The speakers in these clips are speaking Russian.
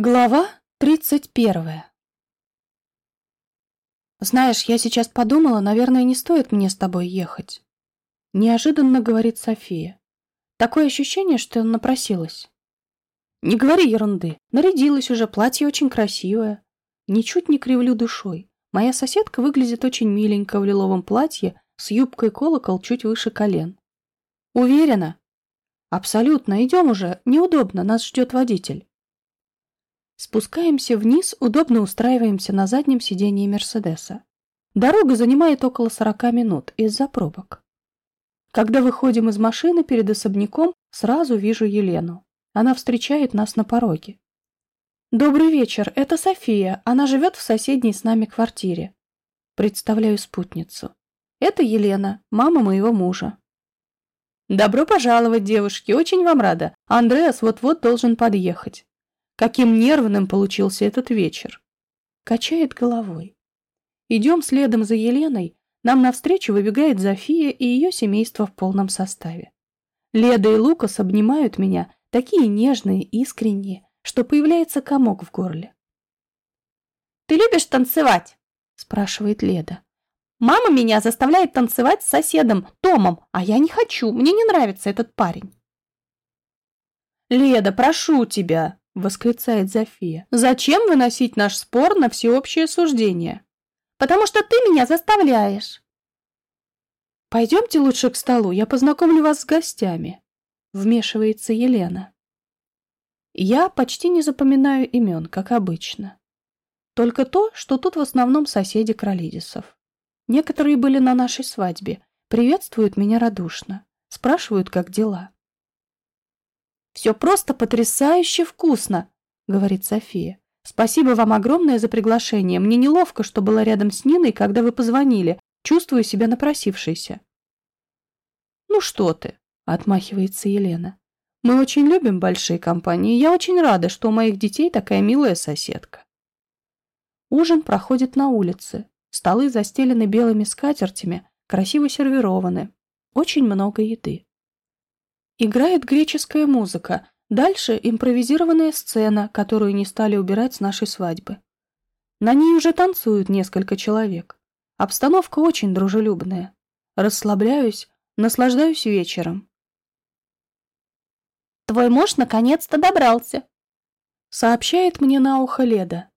Глава тридцать первая «Знаешь, я сейчас подумала, наверное, не стоит мне с тобой ехать». Неожиданно говорит София. Такое ощущение, что напросилась. «Не говори ерунды. Нарядилась уже, платье очень красивое. Ничуть не кривлю душой. Моя соседка выглядит очень миленько в лиловом платье с юбкой колокол чуть выше колен. Уверена?» «Абсолютно. Идем уже. Неудобно. Нас ждет водитель». Спускаемся вниз, удобно устраиваемся на заднем сидении Мерседеса. Дорога занимает около 40 минут из-за пробок. Когда выходим из машины перед особняком, сразу вижу Елену. Она встречает нас на пороге. «Добрый вечер, это София, она живет в соседней с нами квартире». Представляю спутницу. Это Елена, мама моего мужа. «Добро пожаловать, девушки, очень вам рада. Андреас вот-вот должен подъехать». Каким нервным получился этот вечер. Качает головой. Идем следом за Еленой. Нам навстречу выбегает Зофия и ее семейство в полном составе. Леда и Лукас обнимают меня, такие нежные, искренние, что появляется комок в горле. «Ты любишь танцевать?» – спрашивает Леда. «Мама меня заставляет танцевать с соседом, Томом, а я не хочу, мне не нравится этот парень». «Леда, прошу тебя!» Восклицает Зофия. «Зачем выносить наш спор на всеобщее суждение?» «Потому что ты меня заставляешь!» «Пойдемте лучше к столу, я познакомлю вас с гостями», — вмешивается Елена. Я почти не запоминаю имен, как обычно. Только то, что тут в основном соседи Кролидисов. Некоторые были на нашей свадьбе, приветствуют меня радушно, спрашивают, как дела. «Все просто потрясающе вкусно», — говорит София. «Спасибо вам огромное за приглашение. Мне неловко, что была рядом с Ниной, когда вы позвонили. Чувствую себя напросившейся». «Ну что ты», — отмахивается Елена. «Мы очень любим большие компании. Я очень рада, что у моих детей такая милая соседка». Ужин проходит на улице. Столы застелены белыми скатертями, красиво сервированы. Очень много еды. Играет греческая музыка. Дальше импровизированная сцена, которую не стали убирать с нашей свадьбы. На ней уже танцуют несколько человек. Обстановка очень дружелюбная. Расслабляюсь, наслаждаюсь вечером. «Твой муж наконец-то добрался», — сообщает мне на ухо Леда.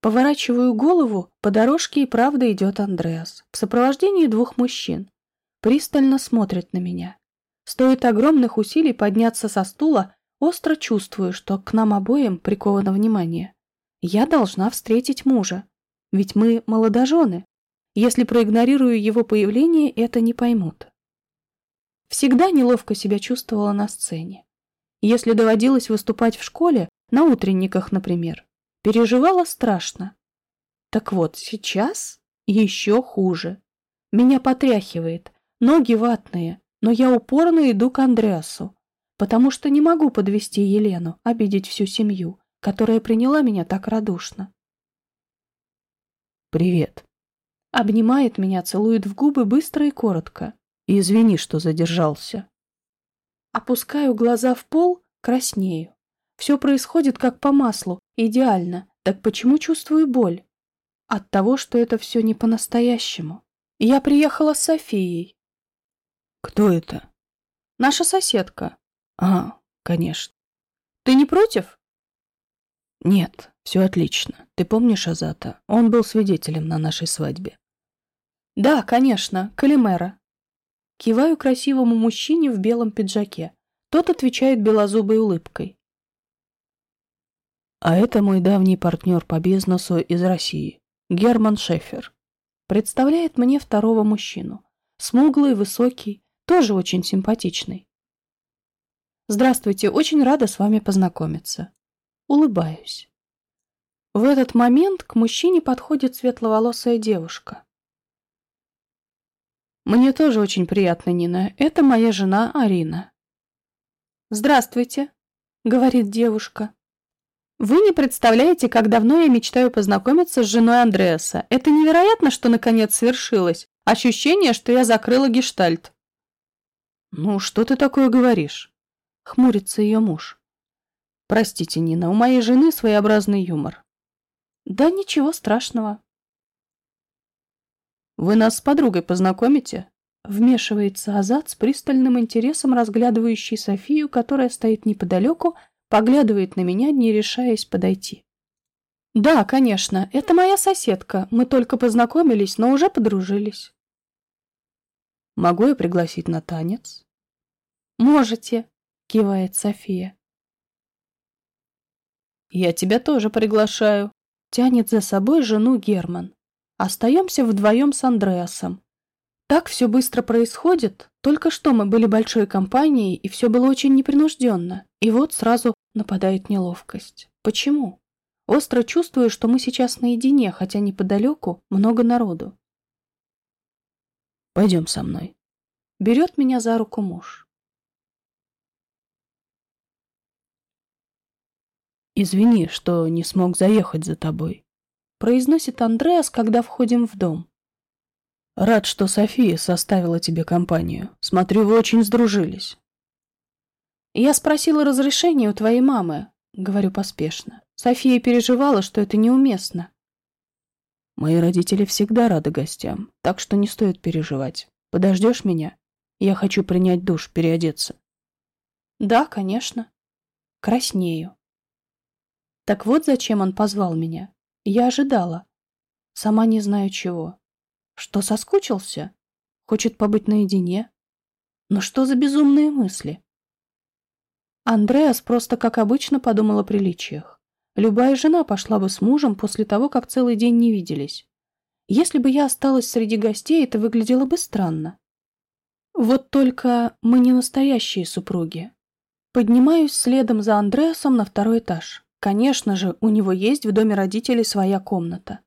Поворачиваю голову, по дорожке и правда идет Андреас, в сопровождении двух мужчин. Пристально смотрит на меня. Стоит огромных усилий подняться со стула, остро чувствую, что к нам обоим приковано внимание. Я должна встретить мужа, ведь мы молодожены. Если проигнорирую его появление, это не поймут. Всегда неловко себя чувствовала на сцене. Если доводилось выступать в школе, на утренниках, например, переживала страшно. Так вот, сейчас еще хуже. Меня потряхивает, ноги ватные, но я упорно иду к Андреасу, потому что не могу подвести Елену, обидеть всю семью, которая приняла меня так радушно. «Привет». Обнимает меня, целует в губы быстро и коротко. «Извини, что задержался». Опускаю глаза в пол, краснею. Все происходит как по маслу, идеально. Так почему чувствую боль? От того, что это все не по-настоящему. Я приехала с Софией, «Кто это?» «Наша соседка». «А, конечно». «Ты не против?» «Нет, все отлично. Ты помнишь Азата? Он был свидетелем на нашей свадьбе». «Да, конечно, Калимера». Киваю красивому мужчине в белом пиджаке. Тот отвечает белозубой улыбкой. «А это мой давний партнер по бизнесу из России, Герман Шефер. Представляет мне второго мужчину. Смуглый, высокий, тоже очень симпатичный. Здравствуйте, очень рада с вами познакомиться. Улыбаюсь. В этот момент к мужчине подходит светловолосая девушка. Мне тоже очень приятно, Нина. Это моя жена Арина. Здравствуйте, говорит девушка. Вы не представляете, как давно я мечтаю познакомиться с женой Андреаса. Это невероятно, что наконец свершилось. Ощущение, что я закрыла гештальт. «Ну, что ты такое говоришь?» — хмурится ее муж. Простите, Нина, у моей жены своеобразный юмор. Да ничего страшного. Вы нас с подругой познакомите? Вмешивается Азат с пристальным интересом, разглядывающий Софию, которая стоит неподалеку, поглядывает на меня, не решаясь подойти. «Да, конечно, это моя соседка. Мы только познакомились, но уже подружились». «Могу я пригласить на танец?» «Можете», — кивает София. «Я тебя тоже приглашаю», — тянет за собой жену Герман. Остаемся вдвоем с Андреасом. Так все быстро происходит. Только что мы были большой компанией, и все было очень непринужденно. И вот сразу нападает неловкость. Почему? Остро чувствую, что мы сейчас наедине, хотя неподалеку много народу. Пойдем со мной. Берет меня за руку муж. Извини, что не смог заехать за тобой. Произносит Андреас, когда входим в дом. Рад, что София составила тебе компанию. Смотрю, вы очень сдружились. Я спросила разрешения у твоей мамы, говорю поспешно. София переживала, что это неуместно. Мои родители всегда рады гостям, так что не стоит переживать. Подождешь меня? Я хочу принять душ, переодеться. Да, конечно. Краснею. Так вот зачем он позвал меня. Я ожидала. Сама не знаю чего. Что, соскучился? Хочет побыть наедине? Но что за безумные мысли? Андреас просто, как обычно, подумал о приличиях. Любая жена пошла бы с мужем после того, как целый день не виделись. Если бы я осталась среди гостей, это выглядело бы странно. Вот только мы не настоящие супруги. Поднимаюсь следом за Андреасом на второй этаж. Конечно же, у него есть в доме родителей своя комната.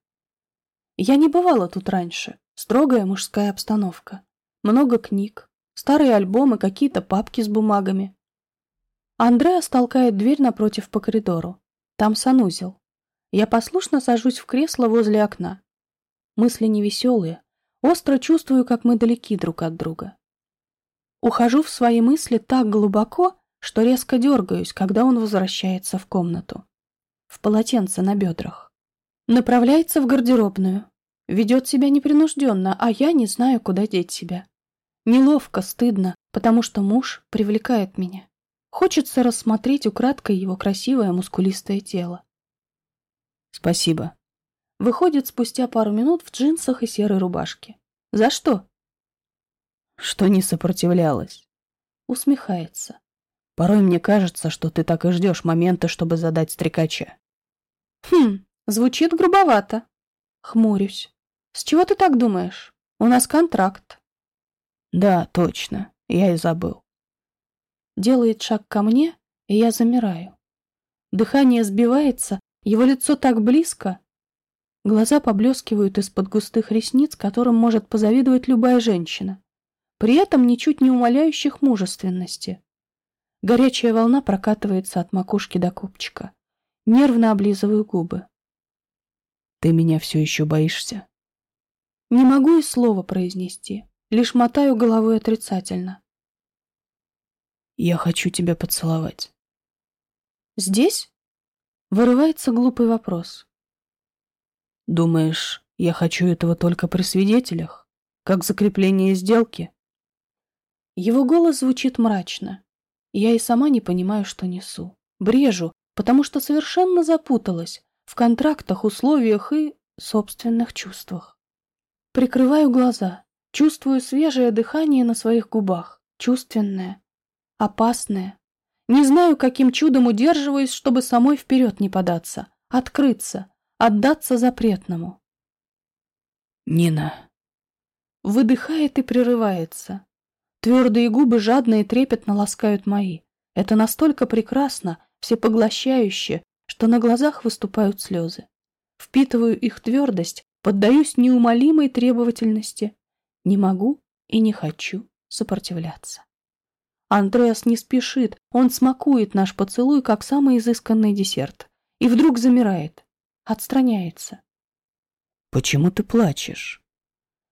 Я не бывала тут раньше. Строгая мужская обстановка. Много книг, старые альбомы, какие-то папки с бумагами. Андреас толкает дверь напротив по коридору. Там санузел. Я послушно сажусь в кресло возле окна. Мысли невеселые. Остро чувствую, как мы далеки друг от друга. Ухожу в свои мысли так глубоко, что резко дергаюсь, когда он возвращается в комнату. В полотенце на бедрах. Направляется в гардеробную. Ведет себя непринужденно, а я не знаю, куда деть себя. Неловко, стыдно, потому что муж привлекает меня. Хочется рассмотреть украдкой его красивое мускулистое тело. Спасибо. Выходит спустя пару минут в джинсах и серой рубашке. За что? Что не сопротивлялась. Усмехается. Порой мне кажется, что ты так и ждешь момента, чтобы задать стрекача. Хм, звучит грубовато. Хмурюсь. С чего ты так думаешь? У нас контракт. Да, точно. Я и забыл. Делает шаг ко мне, и я замираю. Дыхание сбивается, его лицо так близко. Глаза поблескивают из-под густых ресниц, которым может позавидовать любая женщина. При этом ничуть не умаляющих мужественности. Горячая волна прокатывается от макушки до копчика. Нервно облизываю губы. Ты меня все еще боишься? Не могу и слова произнести, лишь мотаю головой отрицательно. Я хочу тебя поцеловать. Здесь? Вырывается глупый вопрос. Думаешь, я хочу этого только при свидетелях? Как закрепление сделки? Его голос звучит мрачно. Я и сама не понимаю, что несу. Брежу, потому что совершенно запуталась в контрактах, условиях и собственных чувствах. Прикрываю глаза, чувствую свежее дыхание на своих губах, чувственное, опасное. Не знаю, каким чудом удерживаюсь, чтобы самой вперед не податься, открыться, отдаться запретному. Нина. Выдыхает и прерывается. Твердые губы жадно и трепетно ласкают мои. Это настолько прекрасно, всепоглощающе, что на глазах выступают слезы. Впитываю их твердость Поддаюсь неумолимой требовательности. Не могу и не хочу сопротивляться. Андреас не спешит, он смакует наш поцелуй, как самый изысканный десерт. И вдруг замирает, отстраняется. «Почему ты плачешь?»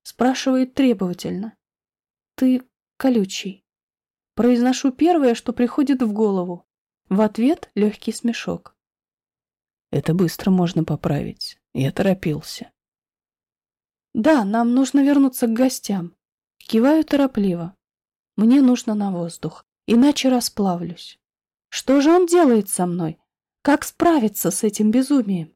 Спрашивает требовательно. «Ты колючий». Произношу первое, что приходит в голову. В ответ легкий смешок. Это быстро можно поправить. Я торопился. Да, нам нужно вернуться к гостям. Киваю торопливо. Мне нужно на воздух, иначе расплавлюсь. Что же он делает со мной? Как справиться с этим безумием?